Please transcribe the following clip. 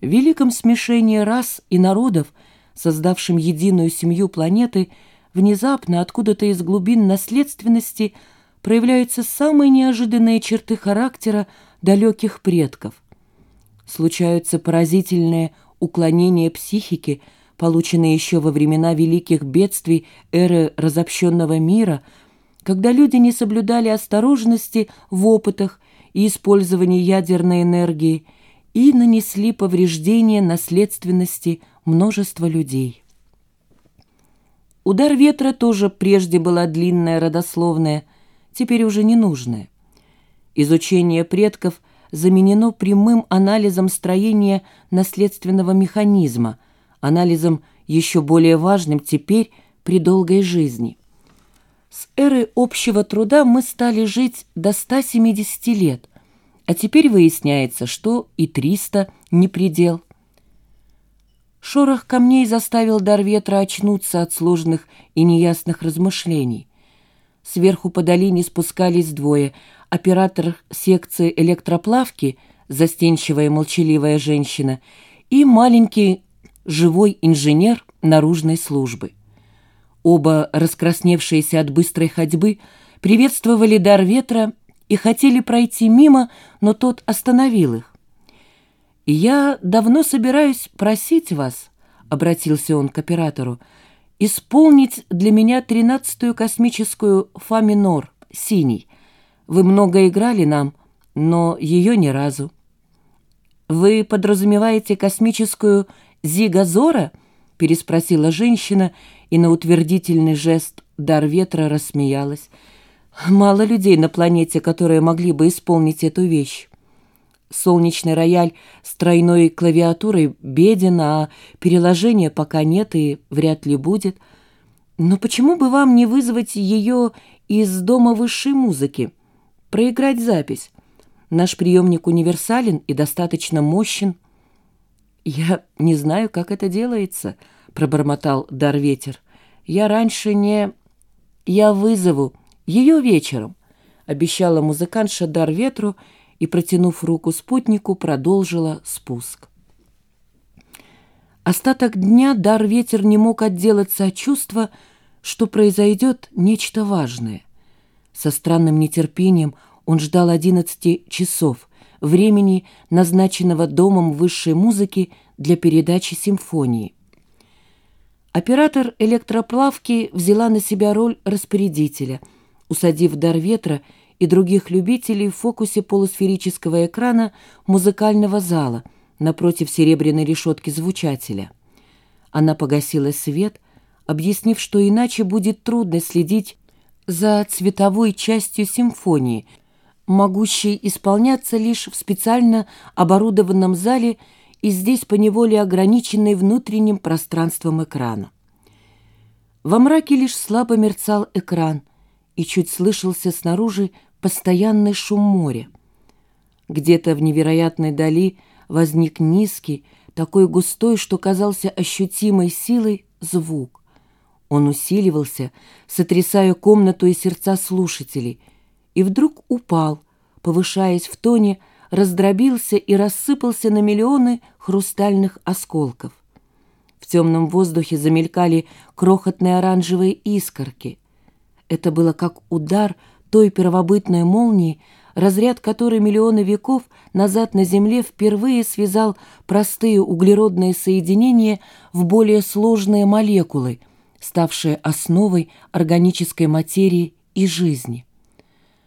Великом смешении рас и народов, создавшем единую семью планеты, внезапно откуда-то из глубин наследственности проявляются самые неожиданные черты характера далеких предков. Случаются поразительные уклонения психики, полученные еще во времена великих бедствий эры разобщенного мира, когда люди не соблюдали осторожности в опытах и использовании ядерной энергии – и нанесли повреждения наследственности множества людей. Удар ветра тоже прежде была длинная родословная, теперь уже ненужная. Изучение предков заменено прямым анализом строения наследственного механизма, анализом еще более важным теперь при долгой жизни. С эры общего труда мы стали жить до 170 лет, а теперь выясняется, что и триста не предел. Шорох камней заставил дар ветра очнуться от сложных и неясных размышлений. Сверху по долине спускались двое. Оператор секции электроплавки, застенчивая молчаливая женщина, и маленький живой инженер наружной службы. Оба, раскрасневшиеся от быстрой ходьбы, приветствовали дар ветра и хотели пройти мимо, но тот остановил их. «Я давно собираюсь просить вас», — обратился он к оператору, «исполнить для меня тринадцатую космическую фа минор, синий. Вы много играли нам, но ее ни разу». «Вы подразумеваете космическую зигазора?» — переспросила женщина, и на утвердительный жест дар ветра рассмеялась. Мало людей на планете, которые могли бы исполнить эту вещь. Солнечный рояль с тройной клавиатурой беден, а переложения пока нет и вряд ли будет. Но почему бы вам не вызвать ее из дома высшей музыки? Проиграть запись. Наш приемник универсален и достаточно мощен. «Я не знаю, как это делается», — пробормотал Дарветер. «Я раньше не...» «Я вызову», ее вечером, обещала музыкантша дар ветру и, протянув руку спутнику, продолжила спуск. Остаток дня дар ветер не мог отделаться от чувства, что произойдет нечто важное. Со странным нетерпением он ждал одиннадцати часов, времени, назначенного Домом высшей музыки для передачи симфонии. Оператор электроплавки взяла на себя роль распорядителя – усадив дар ветра и других любителей в фокусе полусферического экрана музыкального зала напротив серебряной решетки звучателя. Она погасила свет, объяснив, что иначе будет трудно следить за цветовой частью симфонии, могущей исполняться лишь в специально оборудованном зале и здесь поневоле ограниченной внутренним пространством экрана. Во мраке лишь слабо мерцал экран, и чуть слышался снаружи постоянный шум моря. Где-то в невероятной дали возник низкий, такой густой, что казался ощутимой силой, звук. Он усиливался, сотрясая комнату и сердца слушателей, и вдруг упал, повышаясь в тоне, раздробился и рассыпался на миллионы хрустальных осколков. В темном воздухе замелькали крохотные оранжевые искорки. Это было как удар той первобытной молнии, разряд которой миллионы веков назад на Земле впервые связал простые углеродные соединения в более сложные молекулы, ставшие основой органической материи и жизни.